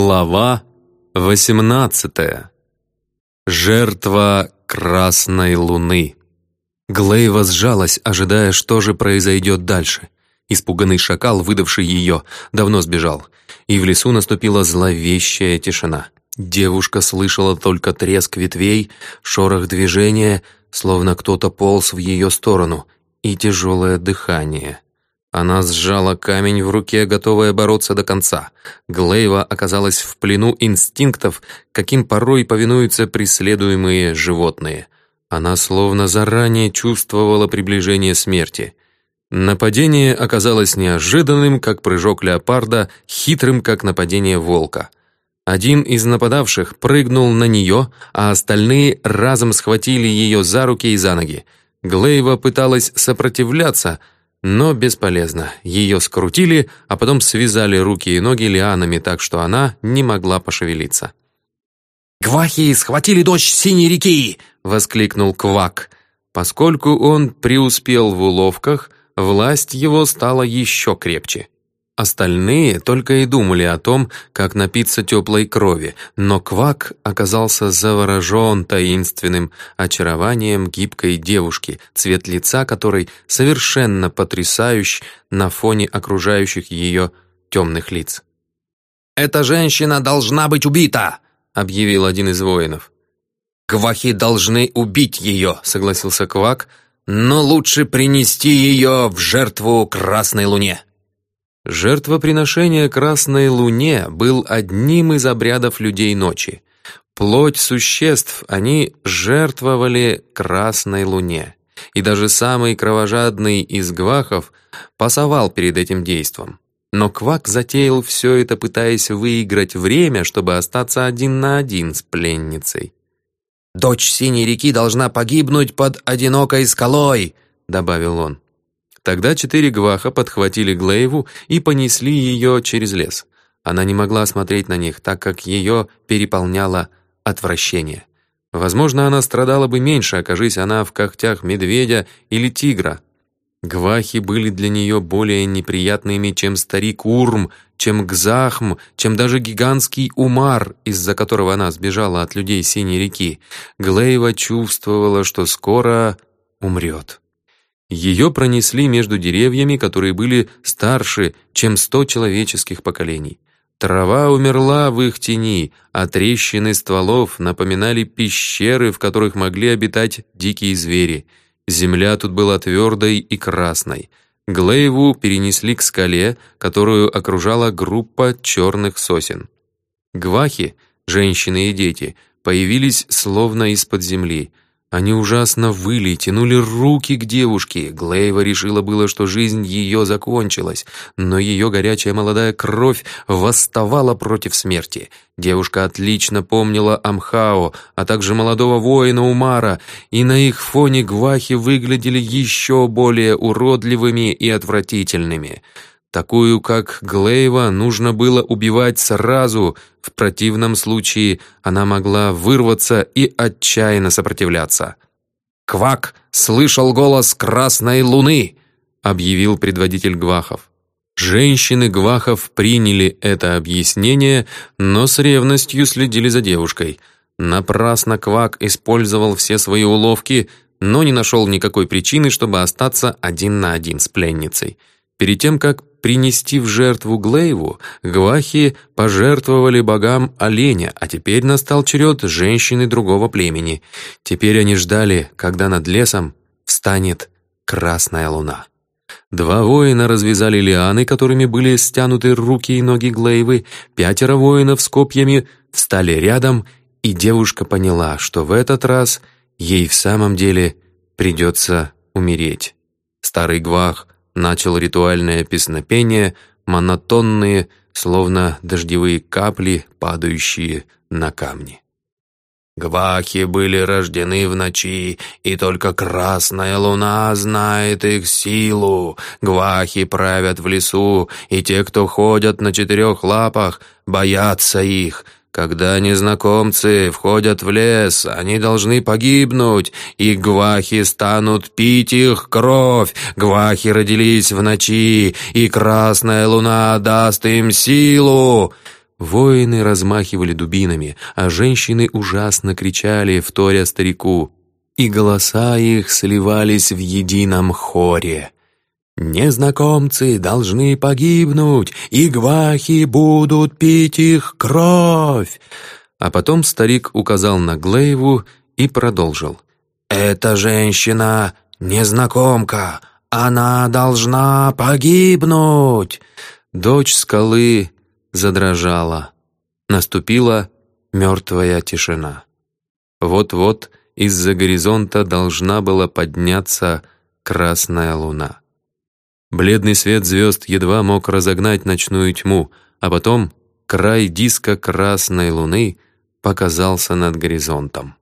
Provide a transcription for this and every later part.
Глава 18. Жертва Красной Луны. Глейва сжалась, ожидая, что же произойдет дальше. Испуганный шакал, выдавший ее, давно сбежал, и в лесу наступила зловещая тишина. Девушка слышала только треск ветвей, шорох движения, словно кто-то полз в ее сторону, и тяжелое дыхание. Она сжала камень в руке, готовая бороться до конца. Глейва оказалась в плену инстинктов, каким порой повинуются преследуемые животные. Она словно заранее чувствовала приближение смерти. Нападение оказалось неожиданным, как прыжок леопарда, хитрым, как нападение волка. Один из нападавших прыгнул на нее, а остальные разом схватили ее за руки и за ноги. Глейва пыталась сопротивляться — но бесполезно. Ее скрутили, а потом связали руки и ноги лианами так, что она не могла пошевелиться. «Гвахи схватили дочь Синей реки!» — воскликнул Квак. Поскольку он преуспел в уловках, власть его стала еще крепче. Остальные только и думали о том, как напиться теплой крови, но Квак оказался заворожен таинственным очарованием гибкой девушки, цвет лица которой совершенно потрясающий на фоне окружающих ее темных лиц. «Эта женщина должна быть убита!» — объявил один из воинов. «Квахи должны убить ее», — согласился Квак, «но лучше принести ее в жертву Красной Луне». Жертвоприношение Красной Луне был одним из обрядов людей ночи. Плоть существ они жертвовали Красной Луне. И даже самый кровожадный из гвахов пасовал перед этим действом. Но Квак затеял все это, пытаясь выиграть время, чтобы остаться один на один с пленницей. «Дочь Синей реки должна погибнуть под одинокой скалой», — добавил он. Тогда четыре гваха подхватили Глейву и понесли ее через лес. Она не могла смотреть на них, так как ее переполняло отвращение. Возможно, она страдала бы меньше, окажись она в когтях медведя или тигра. Гвахи были для нее более неприятными, чем старик Урм, чем Гзахм, чем даже гигантский Умар, из-за которого она сбежала от людей Синей реки. Глейва чувствовала, что скоро умрет. Ее пронесли между деревьями, которые были старше, чем сто человеческих поколений. Трава умерла в их тени, а трещины стволов напоминали пещеры, в которых могли обитать дикие звери. Земля тут была твердой и красной. Глейву перенесли к скале, которую окружала группа черных сосен. Гвахи, женщины и дети, появились словно из-под земли — они ужасно выли, тянули руки к девушке. Глейва решила было, что жизнь ее закончилась, но ее горячая молодая кровь восставала против смерти. Девушка отлично помнила Амхао, а также молодого воина Умара, и на их фоне гвахи выглядели еще более уродливыми и отвратительными. Такую, как Глейва, нужно было убивать сразу, в противном случае она могла вырваться и отчаянно сопротивляться. «Квак слышал голос Красной Луны!» — объявил предводитель Гвахов. Женщины Гвахов приняли это объяснение, но с ревностью следили за девушкой. Напрасно Квак использовал все свои уловки, но не нашел никакой причины, чтобы остаться один на один с пленницей. Перед тем, как принести в жертву Глейву, гвахи пожертвовали богам оленя, а теперь настал черед женщины другого племени. Теперь они ждали, когда над лесом встанет красная луна. Два воина развязали лианы, которыми были стянуты руки и ноги Глейвы, пятеро воинов с копьями встали рядом, и девушка поняла, что в этот раз ей в самом деле придется умереть. Старый гвах начал ритуальное песнопение, монотонные, словно дождевые капли, падающие на камни. Гвахи были рождены в ночи, и только красная луна знает их силу. Гвахи правят в лесу, и те, кто ходят на четырех лапах, боятся их — когда незнакомцы входят в лес, они должны погибнуть, и гвахи станут пить их кровь. Гвахи родились в ночи, и красная луна даст им силу». Воины размахивали дубинами, а женщины ужасно кричали, вторя старику, и голоса их сливались в едином хоре. «Незнакомцы должны погибнуть, и гвахи будут пить их кровь!» А потом старик указал на Глейву и продолжил. «Эта женщина — незнакомка, она должна погибнуть!» Дочь скалы задрожала. Наступила мертвая тишина. Вот-вот из-за горизонта должна была подняться красная луна. Бледный свет звезд едва мог разогнать ночную тьму, а потом край диска красной луны показался над горизонтом.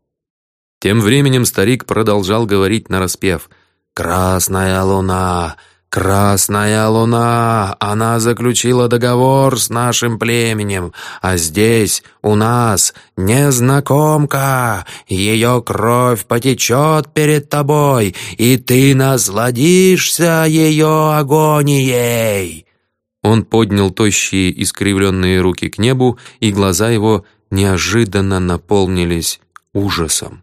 Тем временем старик продолжал говорить нараспев «Красная луна! «Красная луна! Она заключила договор с нашим племенем, а здесь, у нас, незнакомка! Ее кровь потечет перед тобой, и ты насладишься ее агонией!» Он поднял тощие искривленные руки к небу, и глаза его неожиданно наполнились ужасом.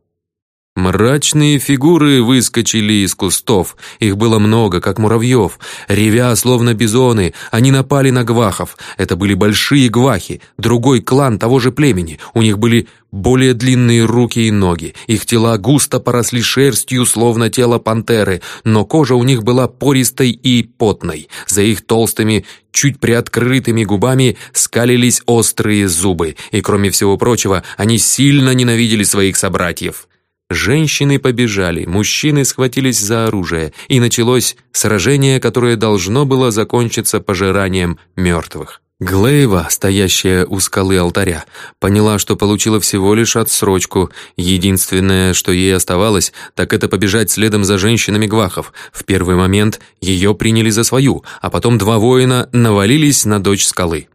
Мрачные фигуры выскочили из кустов. Их было много, как муравьев. Ревя, словно бизоны, они напали на гвахов. Это были большие гвахи, другой клан того же племени. У них были более длинные руки и ноги. Их тела густо поросли шерстью, словно тело пантеры, но кожа у них была пористой и потной. За их толстыми, чуть приоткрытыми губами скалились острые зубы, и, кроме всего прочего, они сильно ненавидели своих собратьев. Женщины побежали, мужчины схватились за оружие, и началось сражение, которое должно было закончиться пожиранием мертвых. Глейва, стоящая у скалы алтаря, поняла, что получила всего лишь отсрочку. Единственное, что ей оставалось, так это побежать следом за женщинами гвахов. В первый момент ее приняли за свою, а потом два воина навалились на дочь скалы.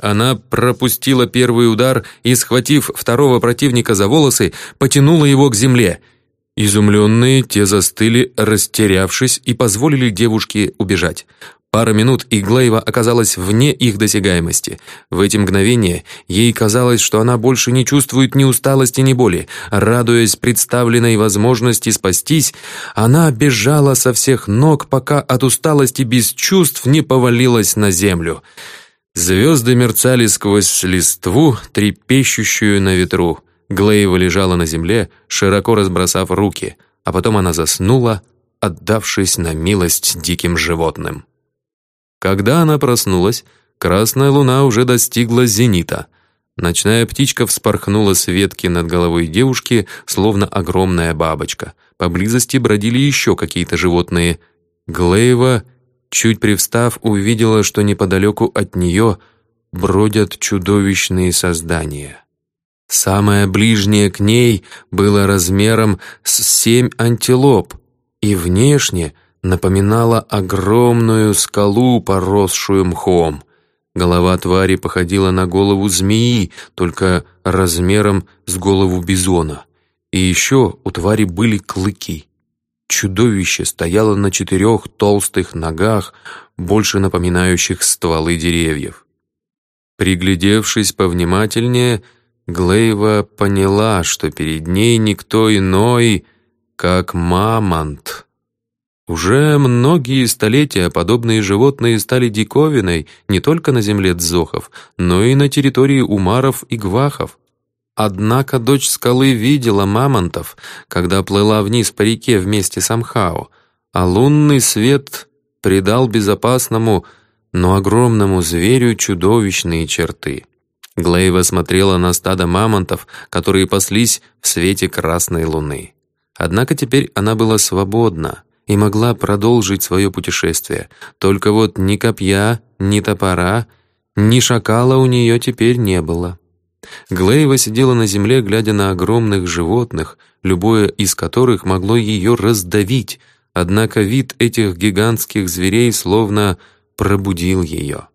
Она пропустила первый удар и, схватив второго противника за волосы, потянула его к земле. Изумленные, те застыли, растерявшись, и позволили девушке убежать. Пара минут, и Глейва оказалась вне их досягаемости. В эти мгновения ей казалось, что она больше не чувствует ни усталости, ни боли. Радуясь представленной возможности спастись, она бежала со всех ног, пока от усталости без чувств не повалилась на землю. Звезды мерцали сквозь листву, трепещущую на ветру. Глейва лежала на земле, широко разбросав руки, а потом она заснула, отдавшись на милость диким животным. Когда она проснулась, красная луна уже достигла зенита. Ночная птичка вспорхнула с ветки над головой девушки, словно огромная бабочка. Поблизости бродили еще какие-то животные. Глейва Чуть привстав, увидела, что неподалеку от нее бродят чудовищные создания. Самое ближнее к ней было размером с семь антилоп и внешне напоминало огромную скалу, поросшую мхом. Голова твари походила на голову змеи, только размером с голову бизона. И еще у твари были клыки. Чудовище стояло на четырех толстых ногах, больше напоминающих стволы деревьев. Приглядевшись повнимательнее, Глейва поняла, что перед ней никто иной, как мамонт. Уже многие столетия подобные животные стали диковиной не только на земле дзохов, но и на территории умаров и гвахов. Однако дочь скалы видела мамонтов, когда плыла вниз по реке вместе с Амхао, а лунный свет придал безопасному, но огромному зверю чудовищные черты. Глейва смотрела на стадо мамонтов, которые паслись в свете красной луны. Однако теперь она была свободна и могла продолжить свое путешествие. Только вот ни копья, ни топора, ни шакала у нее теперь не было. Глейва сидела на земле, глядя на огромных животных, любое из которых могло ее раздавить, однако вид этих гигантских зверей словно пробудил ее.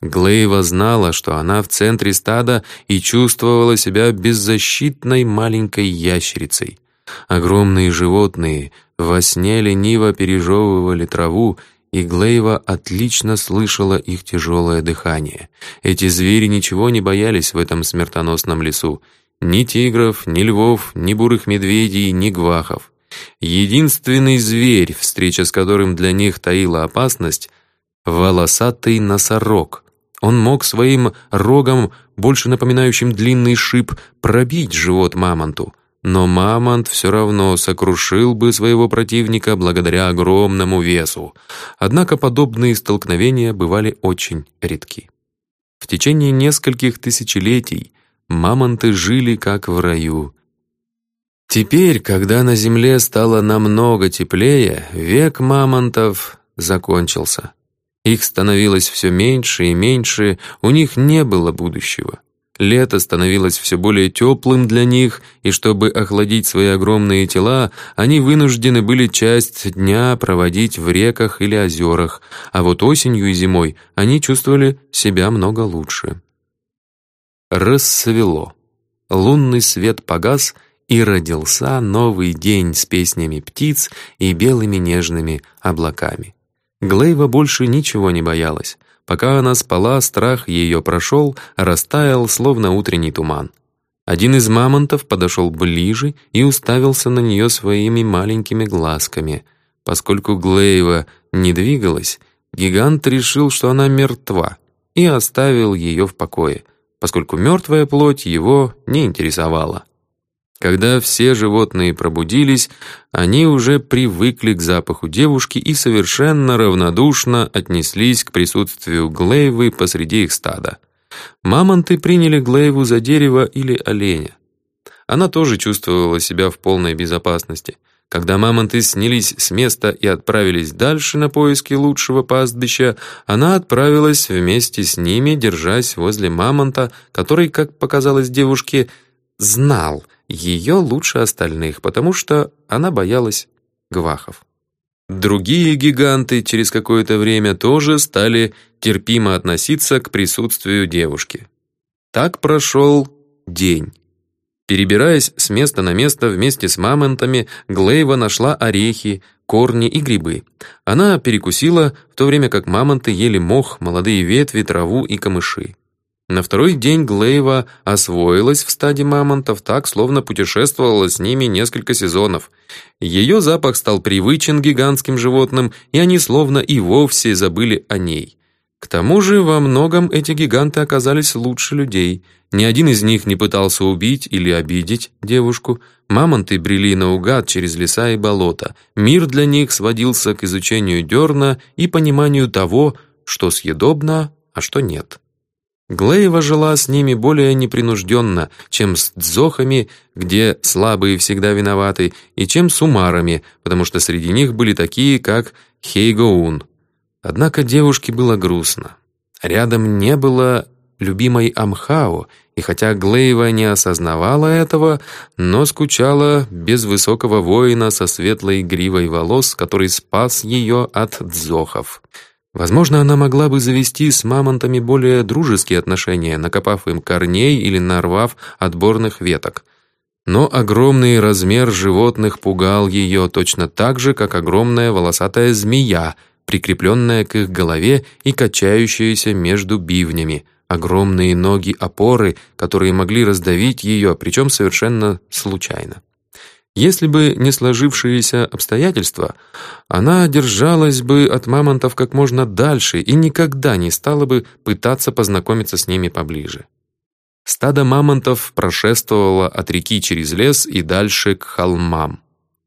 Глейва знала, что она в центре стада и чувствовала себя беззащитной маленькой ящерицей. Огромные животные во сне лениво пережевывали траву и Глейва отлично слышала их тяжелое дыхание. Эти звери ничего не боялись в этом смертоносном лесу. Ни тигров, ни львов, ни бурых медведей, ни гвахов. Единственный зверь, встреча с которым для них таила опасность — волосатый носорог. Он мог своим рогом, больше напоминающим длинный шип, пробить живот мамонту. Но мамонт все равно сокрушил бы своего противника благодаря огромному весу. Однако подобные столкновения бывали очень редки. В течение нескольких тысячелетий мамонты жили как в раю. Теперь, когда на Земле стало намного теплее, век мамонтов закончился. Их становилось все меньше и меньше, у них не было будущего. Лето становилось все более теплым для них, и чтобы охладить свои огромные тела, они вынуждены были часть дня проводить в реках или озерах, а вот осенью и зимой они чувствовали себя много лучше. Рассвело. Лунный свет погас, и родился новый день с песнями птиц и белыми нежными облаками. Глейва больше ничего не боялась. Пока она спала, страх ее прошел, растаял, словно утренний туман. Один из мамонтов подошел ближе и уставился на нее своими маленькими глазками. Поскольку Глейва не двигалась, гигант решил, что она мертва, и оставил ее в покое, поскольку мертвая плоть его не интересовала. Когда все животные пробудились, они уже привыкли к запаху девушки и совершенно равнодушно отнеслись к присутствию Глейвы посреди их стада. Мамонты приняли Глейву за дерево или оленя. Она тоже чувствовала себя в полной безопасности. Когда мамонты снялись с места и отправились дальше на поиски лучшего пастбища, она отправилась вместе с ними, держась возле мамонта, который, как показалось девушке, знал — ее лучше остальных, потому что она боялась гвахов. Другие гиганты через какое-то время тоже стали терпимо относиться к присутствию девушки. Так прошел день. Перебираясь с места на место вместе с мамонтами, Глейва нашла орехи, корни и грибы. Она перекусила, в то время как мамонты ели мох, молодые ветви, траву и камыши. На второй день Глейва освоилась в стаде мамонтов так, словно путешествовала с ними несколько сезонов. Ее запах стал привычен гигантским животным, и они словно и вовсе забыли о ней. К тому же во многом эти гиганты оказались лучше людей. Ни один из них не пытался убить или обидеть девушку. Мамонты брели наугад через леса и болота. Мир для них сводился к изучению дерна и пониманию того, что съедобно, а что нет. Глейва жила с ними более непринужденно, чем с дзохами, где слабые всегда виноваты, и чем с умарами, потому что среди них были такие, как Хейгоун. Однако девушке было грустно. Рядом не было любимой Амхао, и хотя Глейва не осознавала этого, но скучала без высокого воина со светлой гривой волос, который спас ее от дзохов. Возможно, она могла бы завести с мамонтами более дружеские отношения, накопав им корней или нарвав отборных веток. Но огромный размер животных пугал ее точно так же, как огромная волосатая змея, прикрепленная к их голове и качающаяся между бивнями, огромные ноги-опоры, которые могли раздавить ее, причем совершенно случайно. Если бы не сложившиеся обстоятельства, она держалась бы от мамонтов как можно дальше и никогда не стала бы пытаться познакомиться с ними поближе. Стадо мамонтов прошествовало от реки через лес и дальше к холмам.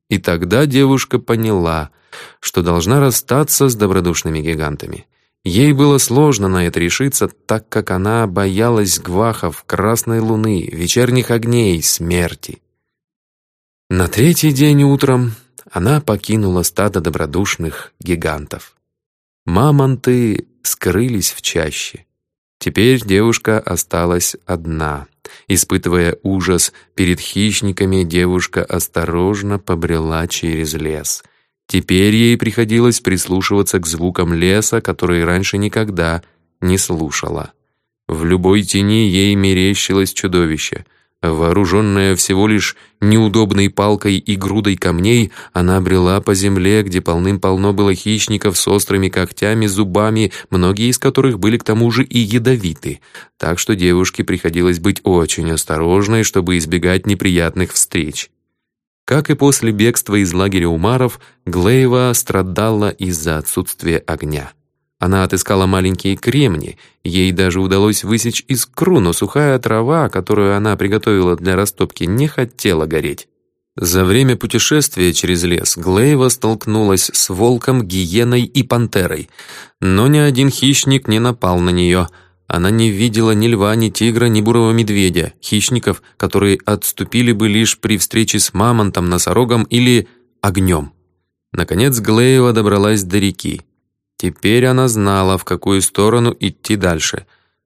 И тогда девушка поняла, что должна расстаться с добродушными гигантами. Ей было сложно на это решиться, так как она боялась гвахов, красной луны, вечерних огней, смерти. На третий день утром она покинула стадо добродушных гигантов. Мамонты скрылись в чаще. Теперь девушка осталась одна. Испытывая ужас перед хищниками, девушка осторожно побрела через лес. Теперь ей приходилось прислушиваться к звукам леса, которые раньше никогда не слушала. В любой тени ей мерещилось чудовище — Вооруженная всего лишь неудобной палкой и грудой камней, она брела по земле, где полным-полно было хищников с острыми когтями, зубами, многие из которых были к тому же и ядовиты. Так что девушке приходилось быть очень осторожной, чтобы избегать неприятных встреч. Как и после бегства из лагеря Умаров, Глеева страдала из-за отсутствия огня. Она отыскала маленькие кремни, ей даже удалось высечь искру, но сухая трава, которую она приготовила для растопки, не хотела гореть. За время путешествия через лес Глейва столкнулась с волком, гиеной и пантерой, но ни один хищник не напал на нее. Она не видела ни льва, ни тигра, ни бурого медведя, хищников, которые отступили бы лишь при встрече с мамонтом, носорогом или огнем. Наконец Глеева добралась до реки. Теперь она знала, в какую сторону идти дальше.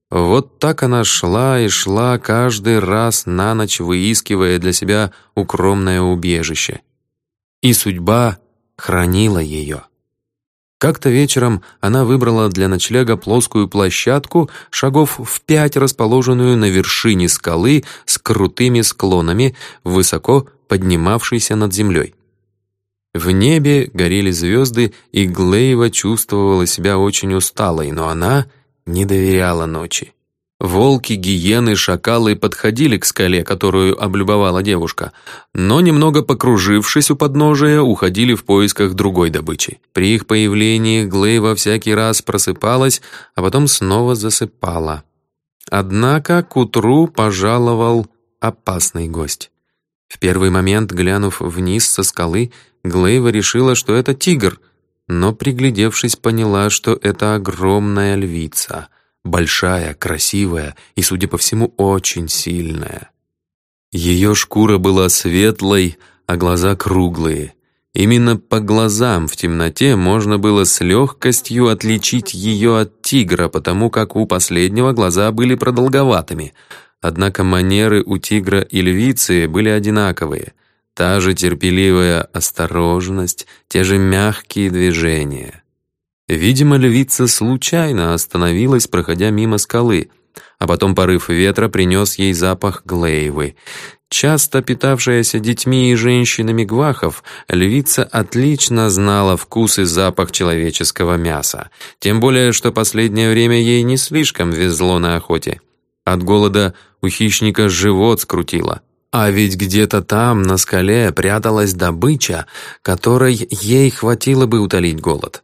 Вот так она шла и шла каждый раз на ночь, выискивая для себя укромное убежище. И судьба хранила ее. Как-то вечером она выбрала для ночлега плоскую площадку, шагов в пять расположенную на вершине скалы с крутыми склонами, высоко поднимавшейся над землей. В небе горели звезды, и Глейва чувствовала себя очень усталой, но она не доверяла ночи. Волки, гиены, шакалы подходили к скале, которую облюбовала девушка, но, немного покружившись у подножия, уходили в поисках другой добычи. При их появлении Глейва всякий раз просыпалась, а потом снова засыпала. Однако к утру пожаловал опасный гость. В первый момент, глянув вниз со скалы, Глейва решила, что это тигр, но, приглядевшись, поняла, что это огромная львица, большая, красивая и, судя по всему, очень сильная. Ее шкура была светлой, а глаза круглые. Именно по глазам в темноте можно было с легкостью отличить ее от тигра, потому как у последнего глаза были продолговатыми. Однако манеры у тигра и львицы были одинаковые — Та же терпеливая осторожность, те же мягкие движения. Видимо, львица случайно остановилась, проходя мимо скалы, а потом порыв ветра принес ей запах глейвы. Часто питавшаяся детьми и женщинами гвахов, львица отлично знала вкус и запах человеческого мяса. Тем более, что последнее время ей не слишком везло на охоте. От голода у хищника живот скрутило. А ведь где-то там, на скале, пряталась добыча, которой ей хватило бы утолить голод.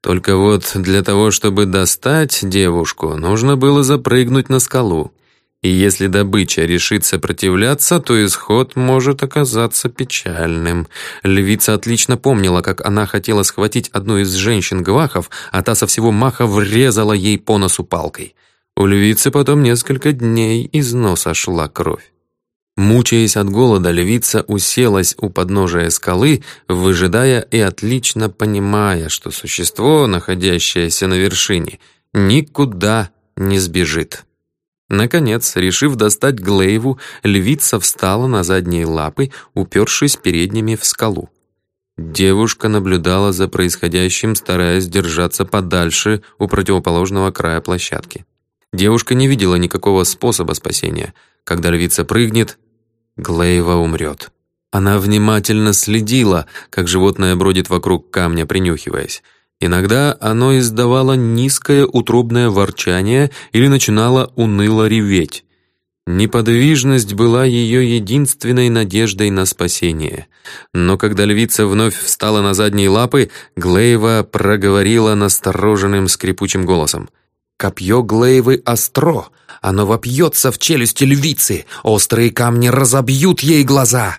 Только вот для того, чтобы достать девушку, нужно было запрыгнуть на скалу. И если добыча решит сопротивляться, то исход может оказаться печальным. Львица отлично помнила, как она хотела схватить одну из женщин-гвахов, а та со всего маха врезала ей по носу палкой. У львицы потом несколько дней из носа шла кровь. Мучаясь от голода, львица уселась у подножия скалы, выжидая и отлично понимая, что существо, находящееся на вершине, никуда не сбежит. Наконец, решив достать Глейву, львица встала на задние лапы, упершись передними в скалу. Девушка наблюдала за происходящим, стараясь держаться подальше у противоположного края площадки. Девушка не видела никакого способа спасения. Когда львица прыгнет, Глейва умрет. Она внимательно следила, как животное бродит вокруг камня, принюхиваясь. Иногда оно издавало низкое утробное ворчание или начинало уныло реветь. Неподвижность была ее единственной надеждой на спасение. Но когда львица вновь встала на задние лапы, Глейва проговорила настороженным скрипучим голосом. «Копье Глейвы остро, оно вопьется в челюсти львицы, острые камни разобьют ей глаза!»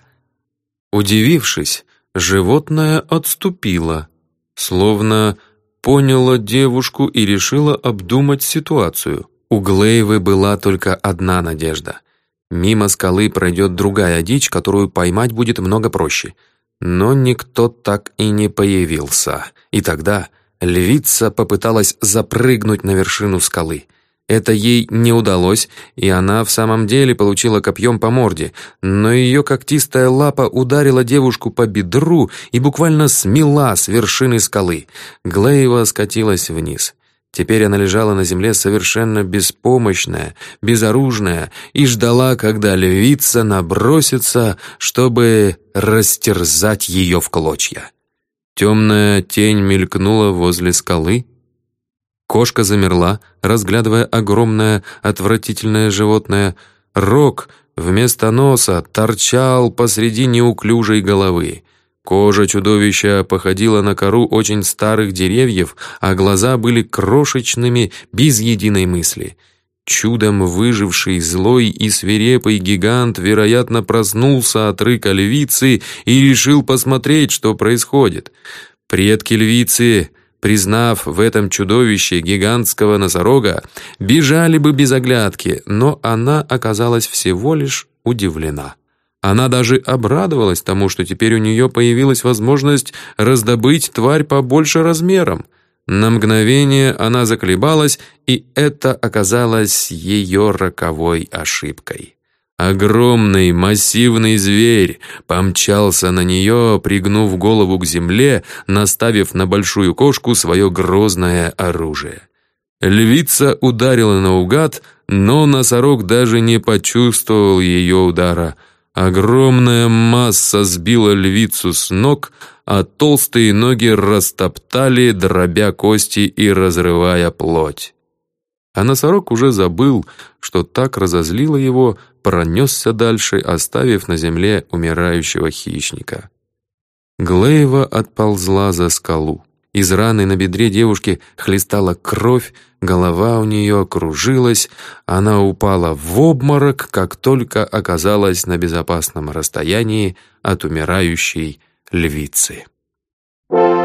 Удивившись, животное отступило, словно поняло девушку и решило обдумать ситуацию. У Глейвы была только одна надежда. Мимо скалы пройдет другая дичь, которую поймать будет много проще. Но никто так и не появился. И тогда львица попыталась запрыгнуть на вершину скалы — это ей не удалось, и она в самом деле получила копьем по морде, но ее когтистая лапа ударила девушку по бедру и буквально смела с вершины скалы. Глейва скатилась вниз. Теперь она лежала на земле совершенно беспомощная, безоружная и ждала, когда львица набросится, чтобы растерзать ее в клочья. Темная тень мелькнула возле скалы. Кошка замерла, разглядывая огромное, отвратительное животное. Рог вместо носа торчал посреди неуклюжей головы. Кожа чудовища походила на кору очень старых деревьев, а глаза были крошечными, без единой мысли. Чудом выживший злой и свирепый гигант, вероятно, проснулся от рыка львицы и решил посмотреть, что происходит. Предки львицы, признав в этом чудовище гигантского носорога, бежали бы без оглядки, но она оказалась всего лишь удивлена. Она даже обрадовалась тому, что теперь у нее появилась возможность раздобыть тварь побольше размером. На мгновение она заколебалась, и это оказалось ее роковой ошибкой. Огромный массивный зверь помчался на нее, пригнув голову к земле, наставив на большую кошку свое грозное оружие. Львица ударила наугад, но носорог даже не почувствовал ее удара — Огромная масса сбила львицу с ног, а толстые ноги растоптали, дробя кости и разрывая плоть. А носорог уже забыл, что так разозлило его, пронесся дальше, оставив на земле умирающего хищника. Глеева отползла за скалу. Из раны на бедре девушки хлестала кровь, голова у нее кружилась, она упала в обморок, как только оказалась на безопасном расстоянии от умирающей львицы. Thank you.